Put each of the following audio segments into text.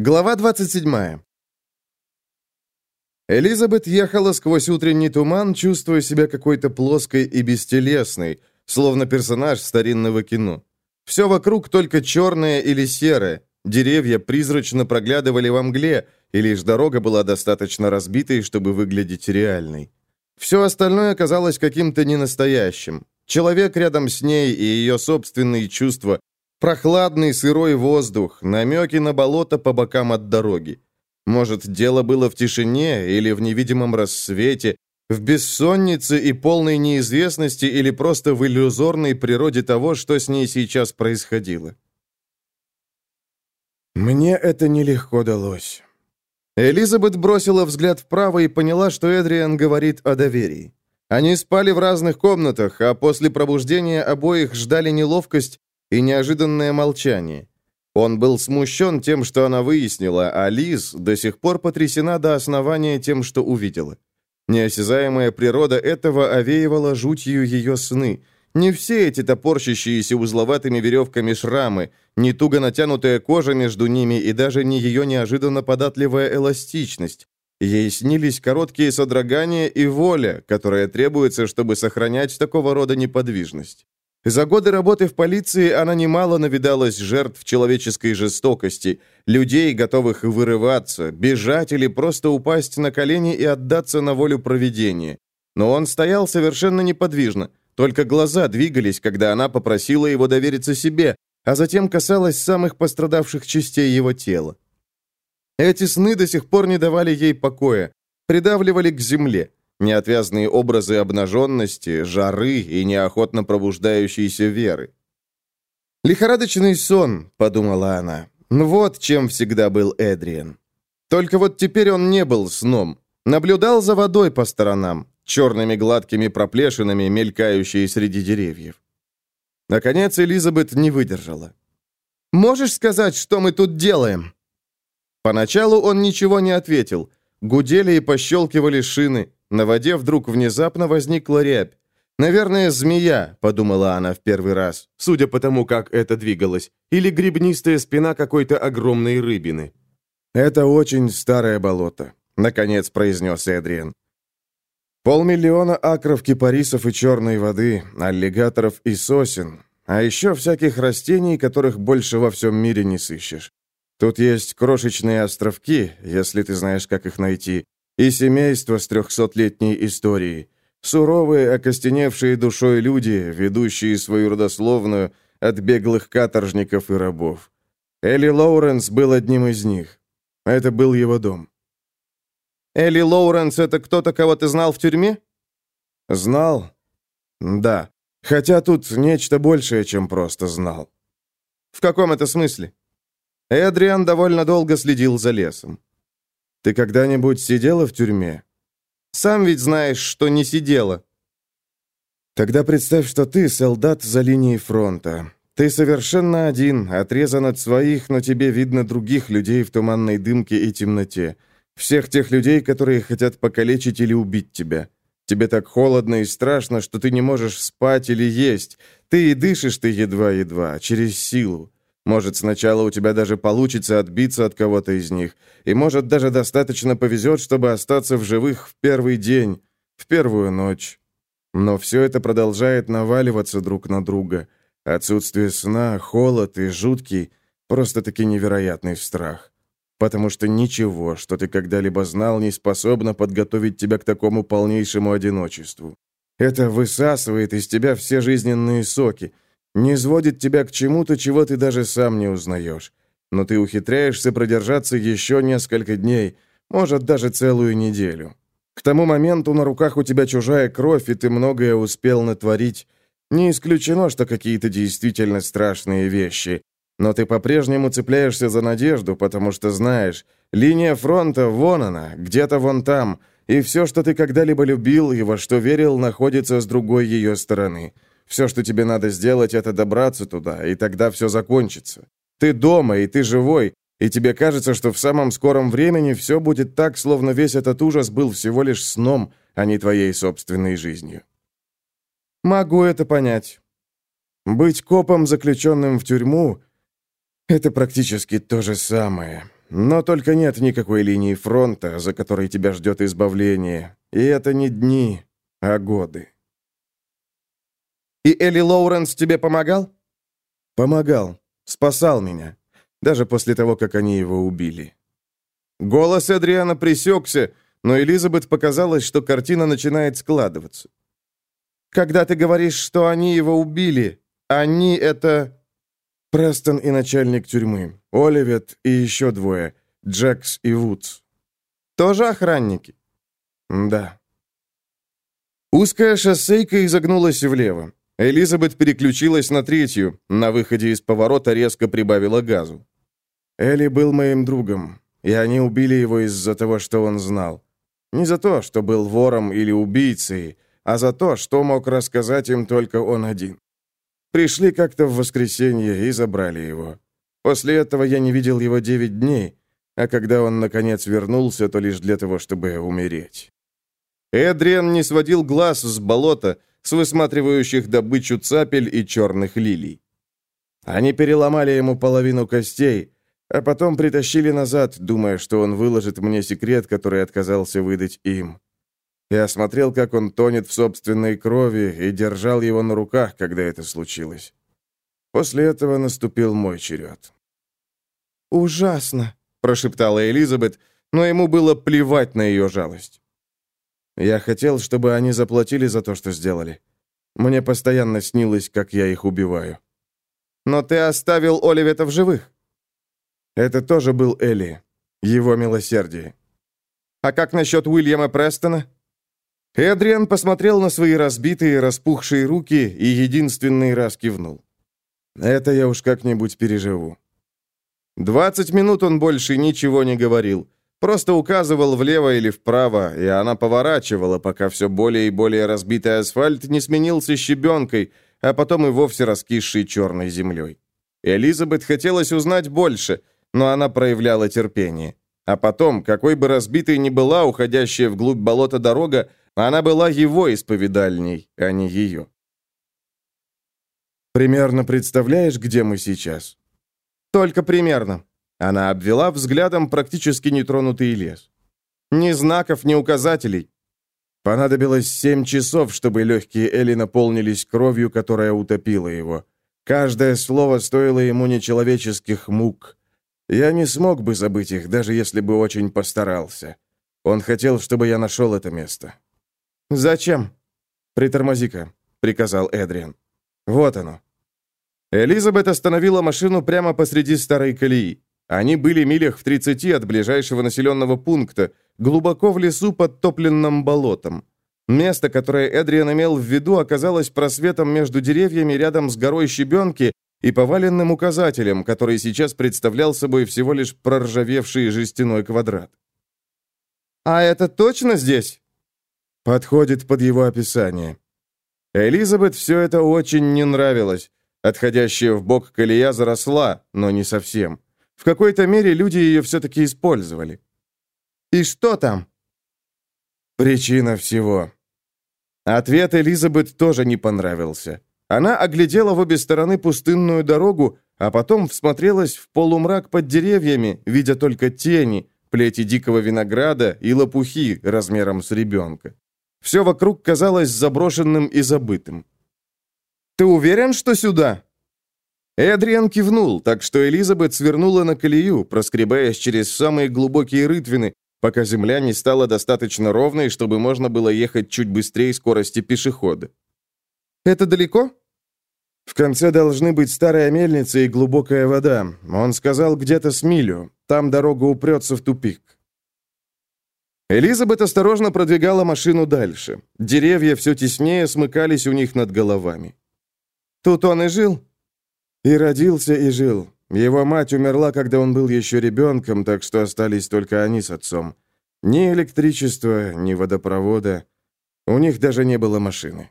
Глава 27. Элизабет ехала сквозь утренний туман, чувствуя себя какой-то плоской и бестелесной, словно персонаж старинного кино. Все вокруг только черное или серое, деревья призрачно проглядывали во мгле, и лишь дорога была достаточно разбитой, чтобы выглядеть реальной. Все остальное казалось каким-то ненастоящим. Человек рядом с ней и ее собственные чувства, прохладный сырой воздух, намеки на болото по бокам от дороги. Может, дело было в тишине или в невидимом рассвете, в бессоннице и полной неизвестности или просто в иллюзорной природе того, что с ней сейчас происходило. Мне это нелегко далось. Элизабет бросила взгляд вправо и поняла, что Эдриан говорит о доверии. Они спали в разных комнатах, а после пробуждения обоих ждали неловкость и неожиданное молчание. Он был смущен тем, что она выяснила, а Лиз до сих пор потрясена до основания тем, что увидела. Неосязаемая природа этого овеивала жутью ее сны – не все эти топорщащиеся узловатыми веревками шрамы, не туго натянутая кожа между ними и даже не ее неожиданно податливая эластичность. Ей снились короткие содрогания и воля, которая требуется, чтобы сохранять такого рода неподвижность. За годы работы в полиции она немало навидалась жертв человеческой жестокости, людей, готовых вырываться, бежать или просто упасть на колени и отдаться на волю провидения. Но он стоял совершенно неподвижно, только глаза двигались, когда она попросила его довериться себе, а затем касалась самых пострадавших частей его тела. Эти сны до сих пор не давали ей покоя, придавливали к земле. Неотвязные образы обнаженности, жары и неохотно пробуждающейся веры. «Лихорадочный сон», — подумала она. «Вот чем всегда был Эдриан. Только вот теперь он не был сном. Наблюдал за водой по сторонам, черными гладкими проплешинами, мелькающие среди деревьев. Наконец Элизабет не выдержала. «Можешь сказать, что мы тут делаем?» Поначалу он ничего не ответил. Гудели и пощелкивали шины. На воде вдруг внезапно возникла рябь. «Наверное, змея», — подумала она в первый раз, судя по тому, как это двигалось, или гребнистая спина какой-то огромной рыбины. «Это очень старое болото», — наконец произнес Эдриан. Полмиллиона акров кипарисов и черной воды, аллигаторов и сосен, а еще всяких растений, которых больше во всем мире не сыщешь. Тут есть крошечные островки, если ты знаешь, как их найти, и семейство с трехсотлетней историей. Суровые, окостеневшие душой люди, ведущие свою родословную от беглых каторжников и рабов. Элли Лоуренс был одним из них. Это был его дом. Элли Лоуренс — это кто-то, кого ты знал в тюрьме?» «Знал? Да. Хотя тут нечто большее, чем просто знал». «В каком это смысле?» Эдриан довольно долго следил за лесом. «Ты когда-нибудь сидела в тюрьме?» «Сам ведь знаешь, что не сидела». «Тогда представь, что ты солдат за линией фронта. Ты совершенно один, отрезан от своих, но тебе видно других людей в туманной дымке и темноте. Всех тех людей, которые хотят покалечить или убить тебя. Тебе так холодно и страшно, что ты не можешь спать или есть. Ты и дышишь ты едва-едва, через силу. Может, сначала у тебя даже получится отбиться от кого-то из них. И может, даже достаточно повезет, чтобы остаться в живых в первый день, в первую ночь. Но все это продолжает наваливаться друг на друга. Отсутствие сна, холод и жуткий, просто-таки невероятный страх потому что ничего, что ты когда-либо знал, не способно подготовить тебя к такому полнейшему одиночеству. Это высасывает из тебя все жизненные соки, не сводит тебя к чему-то, чего ты даже сам не узнаешь. Но ты ухитряешься продержаться еще несколько дней, может, даже целую неделю. К тому моменту на руках у тебя чужая кровь, и ты многое успел натворить. Не исключено, что какие-то действительно страшные вещи. Но ты по-прежнему цепляешься за надежду, потому что знаешь, линия фронта вон она, где-то вон там, и все, что ты когда-либо любил и во что верил, находится с другой ее стороны. Все, что тебе надо сделать, это добраться туда, и тогда все закончится. Ты дома, и ты живой, и тебе кажется, что в самом скором времени все будет так, словно весь этот ужас был всего лишь сном, а не твоей собственной жизнью. Могу это понять. Быть копом, заключенным в тюрьму, это практически то же самое. но только нет никакой линии фронта, за которой тебя ждет избавление. И это не дни, а годы. И Элли Лоуренс тебе помогал? Помогал. Спасал меня. Даже после того, как они его убили. Голос Эдриана пресекся, но Элизабет показалось, что картина начинает складываться. «Когда ты говоришь, что они его убили, они — это...» Престон и начальник тюрьмы, Оливет и еще двое, Джекс и Вудс. Тоже охранники? Да. Узкая шоссейка изогнулась влево. Элизабет переключилась на третью, на выходе из поворота резко прибавила газу. Элли был моим другом, и они убили его из-за того, что он знал. Не за то, что был вором или убийцей, а за то, что мог рассказать им только он один. Пришли как-то в воскресенье и забрали его. После этого я не видел его девять дней, а когда он, наконец, вернулся, то лишь для того, чтобы умереть. Эдриан не сводил глаз с болота, с высматривающих добычу цапель и черных лилий. Они переломали ему половину костей, а потом притащили назад, думая, что он выложит мне секрет, который отказался выдать им. Я смотрел, как он тонет в собственной крови, и держал его на руках, когда это случилось. После этого наступил мой черед. «Ужасно», — прошептала Элизабет, но ему было плевать на ее жалость. Я хотел, чтобы они заплатили за то, что сделали. Мне постоянно снилось, как я их убиваю. «Но ты оставил Оливета в живых». Это тоже был Элли, его милосердие. «А как насчет Уильяма Престона?» Эдриан посмотрел на свои разбитые, распухшие руки и единственный раз кивнул. «Это я уж как-нибудь переживу». Двадцать минут он больше ничего не говорил, просто указывал влево или вправо, и она поворачивала, пока все более и более разбитый асфальт не сменился щебенкой, а потом и вовсе раскисшей черной землей. Элизабет хотелось узнать больше, но она проявляла терпение. А потом, какой бы разбитой ни была уходящая вглубь болота дорога, она была его исповедальней, а не ее. «Примерно представляешь, где мы сейчас?» «Только примерно». Она обвела взглядом практически нетронутый лес. «Ни знаков, ни указателей». Понадобилось семь часов, чтобы легкие Эли наполнились кровью, которая утопила его. Каждое слово стоило ему нечеловеческих мук. Я не смог бы забыть их, даже если бы очень постарался. Он хотел, чтобы я нашел это место. «Зачем?» «Притормози-ка», — приказал Эдриан. «Вот оно». Элизабет остановила машину прямо посреди старой колеи. Они были милях в 30 от ближайшего населенного пункта, глубоко в лесу под топленным болотом. Место, которое Эдриан имел в виду, оказалось просветом между деревьями рядом с горой щебенки и поваленным указателем, который сейчас представлял собой всего лишь проржавевший жестяной квадрат. «А это точно здесь?» Подходит под его описание. Элизабет все это очень не нравилось. Отходящая в бок колея заросла, но не совсем. В какой-то мере люди ее все-таки использовали. «И что там?» «Причина всего». Ответ Элизабет тоже не понравился. Она оглядела в обе стороны пустынную дорогу, а потом всмотрелась в полумрак под деревьями, видя только тени, плети дикого винограда и лопухи размером с ребенка. Все вокруг казалось заброшенным и забытым. «Ты уверен, что сюда?» Эдриан кивнул, так что Элизабет свернула на колею, проскребаясь через самые глубокие рытвины, пока земля не стала достаточно ровной, чтобы можно было ехать чуть быстрее скорости пешехода. «Это далеко?» «В конце должны быть старая мельница и глубокая вода. Он сказал, где-то с милю. Там дорога упрется в тупик». Элизабет осторожно продвигала машину дальше. Деревья все теснее смыкались у них над головами. «Тут он и жил?» «И родился, и жил. Его мать умерла, когда он был еще ребенком, так что остались только они с отцом. Ни электричества, ни водопровода. У них даже не было машины».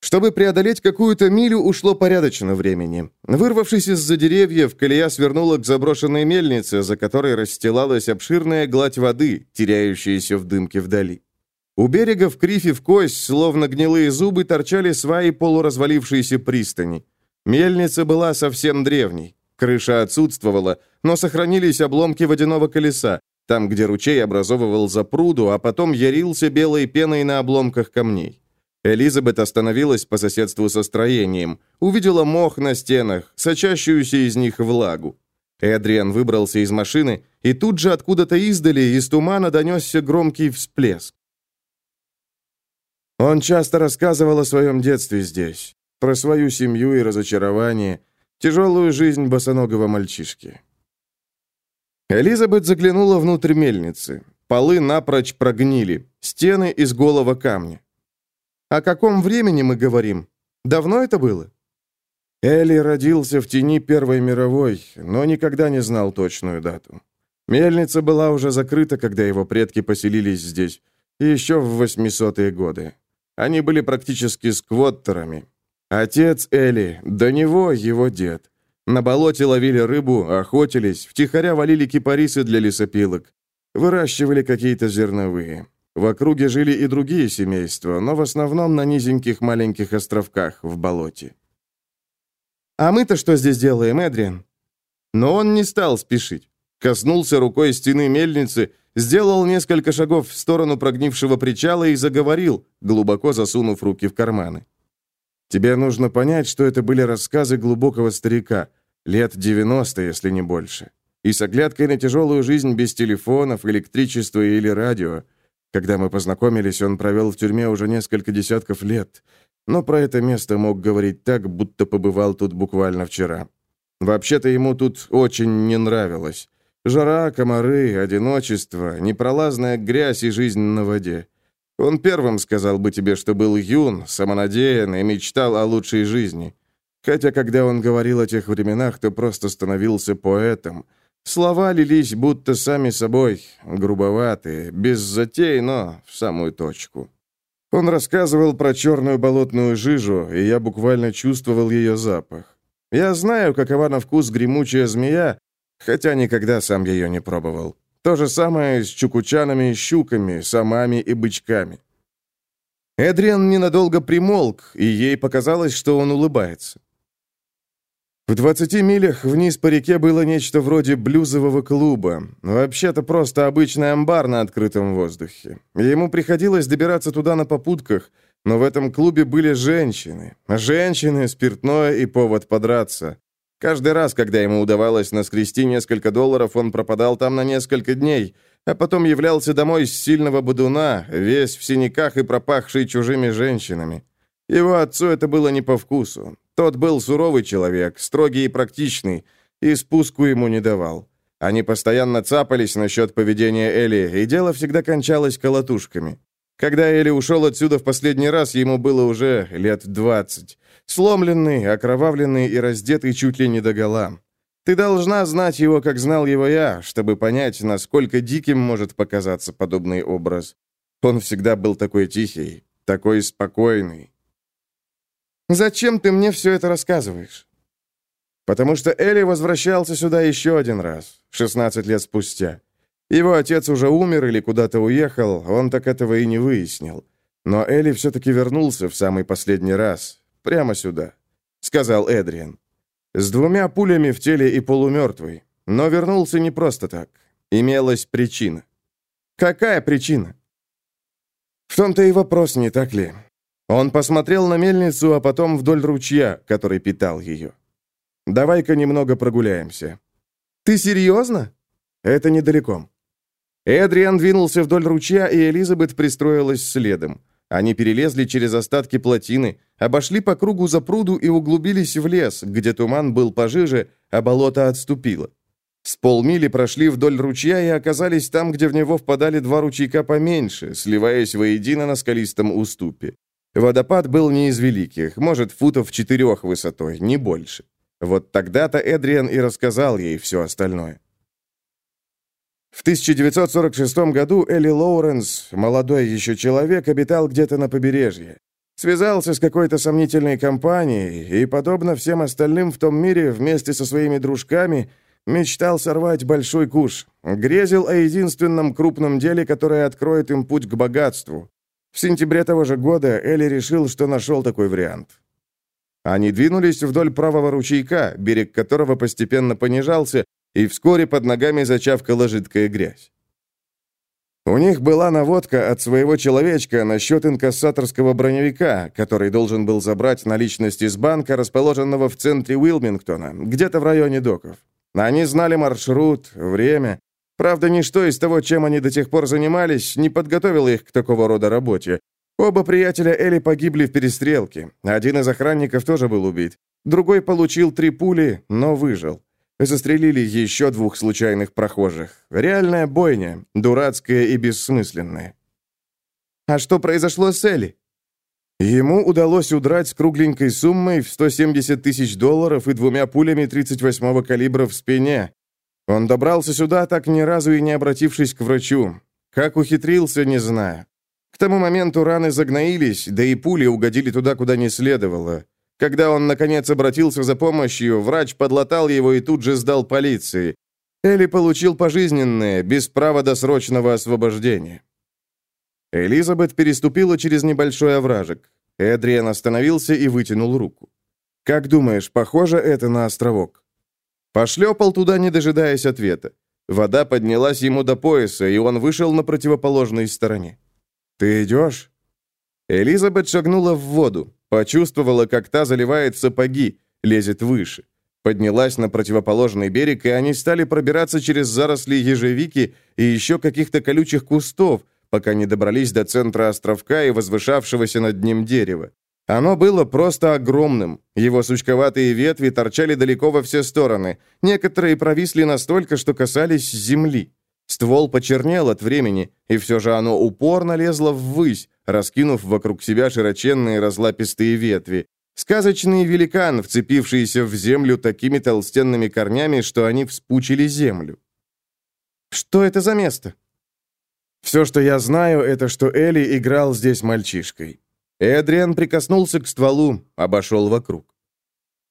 Чтобы преодолеть какую-то милю, ушло порядочно времени. Вырвавшись из-за деревьев, колея свернула к заброшенной мельнице, за которой расстилалась обширная гладь воды, теряющаяся в дымке вдали. У берега в крифе в кость, словно гнилые зубы, торчали сваи полуразвалившейся пристани. Мельница была совсем древней. Крыша отсутствовала, но сохранились обломки водяного колеса, там, где ручей образовывал запруду, а потом ярился белой пеной на обломках камней. Элизабет остановилась по соседству со строением, увидела мох на стенах, сочащуюся из них влагу. Эдриан выбрался из машины, и тут же откуда-то издали из тумана донесся громкий всплеск. Он часто рассказывал о своем детстве здесь, про свою семью и разочарование, тяжелую жизнь босоногого мальчишки. Элизабет заглянула внутрь мельницы. Полы напрочь прогнили, стены из голого камня. «О каком времени мы говорим? Давно это было?» Элли родился в тени Первой мировой, но никогда не знал точную дату. Мельница была уже закрыта, когда его предки поселились здесь, еще в 800-е годы. Они были практически сквоттерами. Отец Элли, до него его дед. На болоте ловили рыбу, охотились, втихаря валили кипарисы для лесопилок. Выращивали какие-то зерновые. В округе жили и другие семейства, но в основном на низеньких маленьких островках в болоте. «А мы-то что здесь делаем, Эдриан?» Но он не стал спешить. Коснулся рукой стены мельницы, сделал несколько шагов в сторону прогнившего причала и заговорил, глубоко засунув руки в карманы. «Тебе нужно понять, что это были рассказы глубокого старика, лет 90, если не больше, и с оглядкой на тяжелую жизнь без телефонов, электричества или радио. Когда мы познакомились, он провел в тюрьме уже несколько десятков лет, но про это место мог говорить так, будто побывал тут буквально вчера. Вообще-то ему тут очень не нравилось. Жара, комары, одиночество, непролазная грязь и жизнь на воде. Он первым сказал бы тебе, что был юн, самонадеян и мечтал о лучшей жизни. Хотя, когда он говорил о тех временах, то просто становился поэтом. Слова лились будто сами собой, грубоватые, без затей, но в самую точку. Он рассказывал про черную болотную жижу, и я буквально чувствовал ее запах. Я знаю, какова на вкус гремучая змея, хотя никогда сам ее не пробовал. То же самое с чукучанами щуками, самами и бычками. Эдриан ненадолго примолк, и ей показалось, что он улыбается. В 20 милях вниз по реке было нечто вроде блюзового клуба. Вообще-то просто обычный амбар на открытом воздухе. Ему приходилось добираться туда на попутках, но в этом клубе были женщины. Женщины, спиртное и повод подраться. Каждый раз, когда ему удавалось наскрести несколько долларов, он пропадал там на несколько дней, а потом являлся домой с сильного бодуна, весь в синяках и пропахший чужими женщинами. Его отцу это было не по вкусу. Тот был суровый человек, строгий и практичный, и спуску ему не давал. Они постоянно цапались насчет поведения Эли, и дело всегда кончалось колотушками. Когда Эли ушел отсюда в последний раз, ему было уже лет двадцать. Сломленный, окровавленный и раздетый чуть ли не догола. Ты должна знать его, как знал его я, чтобы понять, насколько диким может показаться подобный образ. Он всегда был такой тихий, такой спокойный. Зачем ты мне все это рассказываешь?» «Потому что Элли возвращался сюда еще один раз, 16 лет спустя. Его отец уже умер или куда-то уехал, он так этого и не выяснил. Но Элли все-таки вернулся в самый последний раз, прямо сюда», — сказал Эдриан. «С двумя пулями в теле и полумертвый. Но вернулся не просто так. Имелась причина». «Какая причина?» «В том-то и вопрос, не так ли?» Он посмотрел на мельницу, а потом вдоль ручья, который питал ее. «Давай-ка немного прогуляемся». «Ты серьезно?» «Это недалеко». Эдриан двинулся вдоль ручья, и Элизабет пристроилась следом. Они перелезли через остатки плотины, обошли по кругу за пруду и углубились в лес, где туман был пожиже, а болото отступило. С полмили прошли вдоль ручья и оказались там, где в него впадали два ручейка поменьше, сливаясь воедино на скалистом уступе. Водопад был не из великих, может, футов четырех высотой, не больше. Вот тогда-то Эдриан и рассказал ей все остальное. В 1946 году Элли Лоуренс, молодой еще человек, обитал где-то на побережье. Связался с какой-то сомнительной компанией и, подобно всем остальным в том мире, вместе со своими дружками, мечтал сорвать большой куш. Грезил о единственном крупном деле, которое откроет им путь к богатству. В сентябре того же года Элли решил, что нашел такой вариант. Они двинулись вдоль правого ручейка, берег которого постепенно понижался, и вскоре под ногами зачавкала жидкая грязь. У них была наводка от своего человечка насчет инкассаторского броневика, который должен был забрать наличность из банка, расположенного в центре Уилмингтона, где-то в районе доков. Они знали маршрут, время. Правда, ничто из того, чем они до тех пор занимались, не подготовило их к такого рода работе. Оба приятеля Элли погибли в перестрелке. Один из охранников тоже был убит. Другой получил три пули, но выжил. Застрелили еще двух случайных прохожих. Реальная бойня, дурацкая и бессмысленная. А что произошло с Элли? Ему удалось удрать с кругленькой суммой в 170 тысяч долларов и двумя пулями 38-го калибра в спине. Он добрался сюда, так ни разу и не обратившись к врачу. Как ухитрился, не знаю. К тому моменту раны загноились, да и пули угодили туда, куда не следовало. Когда он, наконец, обратился за помощью, врач подлатал его и тут же сдал полиции. Элли получил пожизненное, без права досрочного освобождения. Элизабет переступила через небольшой овражек. Эдриан остановился и вытянул руку. «Как думаешь, похоже это на островок?» Пошлепал туда, не дожидаясь ответа. Вода поднялась ему до пояса, и он вышел на противоположной стороне. «Ты идешь?» Элизабет шагнула в воду. Почувствовала, как та заливает сапоги, лезет выше. Поднялась на противоположный берег, и они стали пробираться через заросли ежевики и еще каких-то колючих кустов, пока не добрались до центра островка и возвышавшегося над ним дерева. Оно было просто огромным. Его сучковатые ветви торчали далеко во все стороны. Некоторые провисли настолько, что касались земли. Ствол почернел от времени, и все же оно упорно лезло ввысь, раскинув вокруг себя широченные разлапистые ветви. Сказочный великан, вцепившийся в землю такими толстенными корнями, что они вспучили землю. «Что это за место?» «Все, что я знаю, это что Элли играл здесь мальчишкой». Эдриан прикоснулся к стволу, обошел вокруг.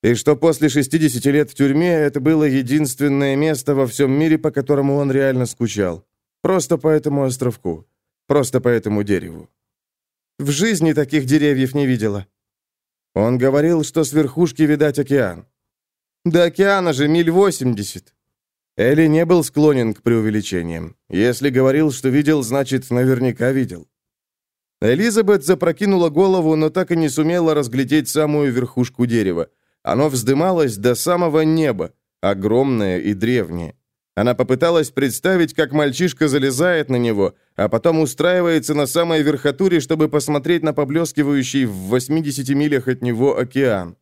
И что после 60 лет в тюрьме это было единственное место во всем мире, по которому он реально скучал. Просто по этому островку. Просто по этому дереву. В жизни таких деревьев не видела. Он говорил, что с верхушки видать океан. До океана же миль восемьдесят. Элли не был склонен к преувеличениям. Если говорил, что видел, значит, наверняка видел. Элизабет запрокинула голову, но так и не сумела разглядеть самую верхушку дерева. Оно вздымалось до самого неба, огромное и древнее. Она попыталась представить, как мальчишка залезает на него, а потом устраивается на самой верхотуре, чтобы посмотреть на поблескивающий в 80 милях от него океан.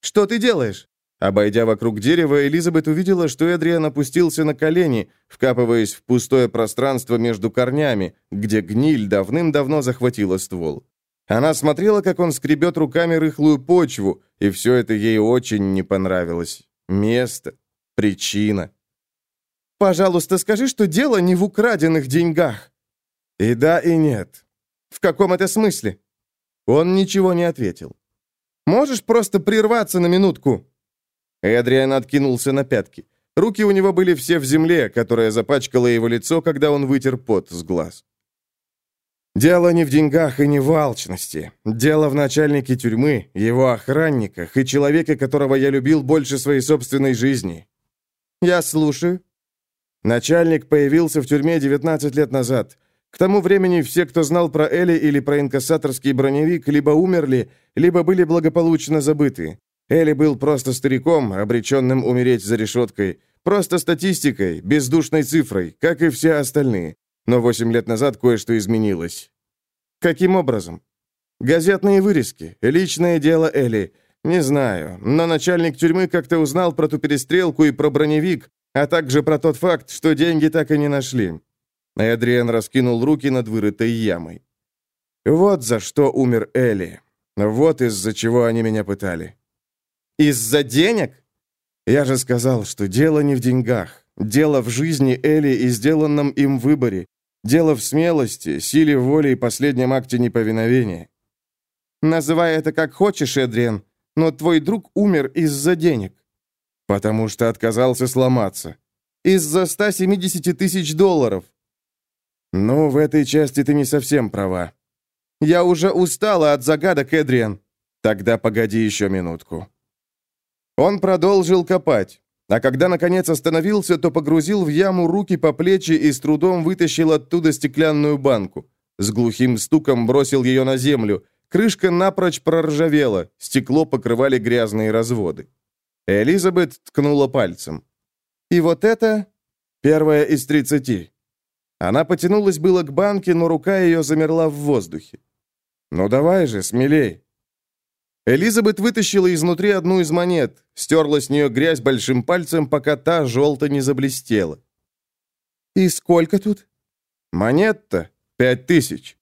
«Что ты делаешь?» Обойдя вокруг дерева, Элизабет увидела, что Эдриан опустился на колени, вкапываясь в пустое пространство между корнями, где гниль давным-давно захватила ствол. Она смотрела, как он скребет руками рыхлую почву, и все это ей очень не понравилось. Место, причина. Пожалуйста, скажи, что дело не в украденных деньгах. И да, и нет. В каком это смысле? Он ничего не ответил. Можешь просто прерваться на минутку? Эдриан откинулся на пятки. Руки у него были все в земле, которая запачкала его лицо, когда он вытер пот с глаз. Дело не в деньгах и не в алчности. Дело в начальнике тюрьмы, его охранниках и человеке, которого я любил больше своей собственной жизни. Я слушаю. Начальник появился в тюрьме 19 лет назад. К тому времени все, кто знал про Элли или про инкассаторский броневик, либо умерли, либо были благополучно забыты. Элли был просто стариком, обреченным умереть за решеткой, просто статистикой, бездушной цифрой, как и все остальные. Но 8 лет назад кое-что изменилось. Каким образом? Газетные вырезки, личное дело Элли. Не знаю, но начальник тюрьмы как-то узнал про ту перестрелку и про броневик, а также про тот факт, что деньги так и не нашли. Эдриан раскинул руки над вырытой ямой. Вот за что умер Элли. Вот из-за чего они меня пытали. Из-за денег? Я же сказал, что дело не в деньгах. Дело в жизни Элли и сделанном им выборе. Дело в смелости, силе воли и последнем акте неповиновения. Называй это как хочешь, Эдриан, но твой друг умер из-за денег. Потому что отказался сломаться. Из-за 170 тысяч долларов. Ну, в этой части ты не совсем права. Я уже устала от загадок, Эдриан. Тогда погоди еще минутку. Он продолжил копать, а когда, наконец, остановился, то погрузил в яму руки по плечи и с трудом вытащил оттуда стеклянную банку. С глухим стуком бросил ее на землю. Крышка напрочь проржавела, стекло покрывали грязные разводы. Элизабет ткнула пальцем. «И вот это первая из тридцати». Она потянулась было к банке, но рука ее замерла в воздухе. «Ну давай же, смелей!» Элизабет вытащила изнутри одну из монет, стерла с нее грязь большим пальцем, пока та желто не заблестела. «И сколько тут?» «Монет-то пять тысяч».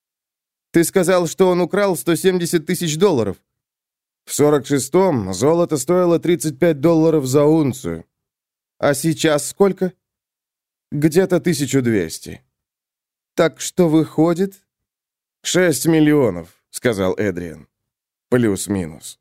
«Ты сказал, что он украл 170 тысяч долларов». «В 46-м золото стоило 35 долларов за унцию». «А сейчас сколько?» «Где-то 1200». «Так что выходит?» «Шесть миллионов», — сказал Эдриан. Плюс-минус.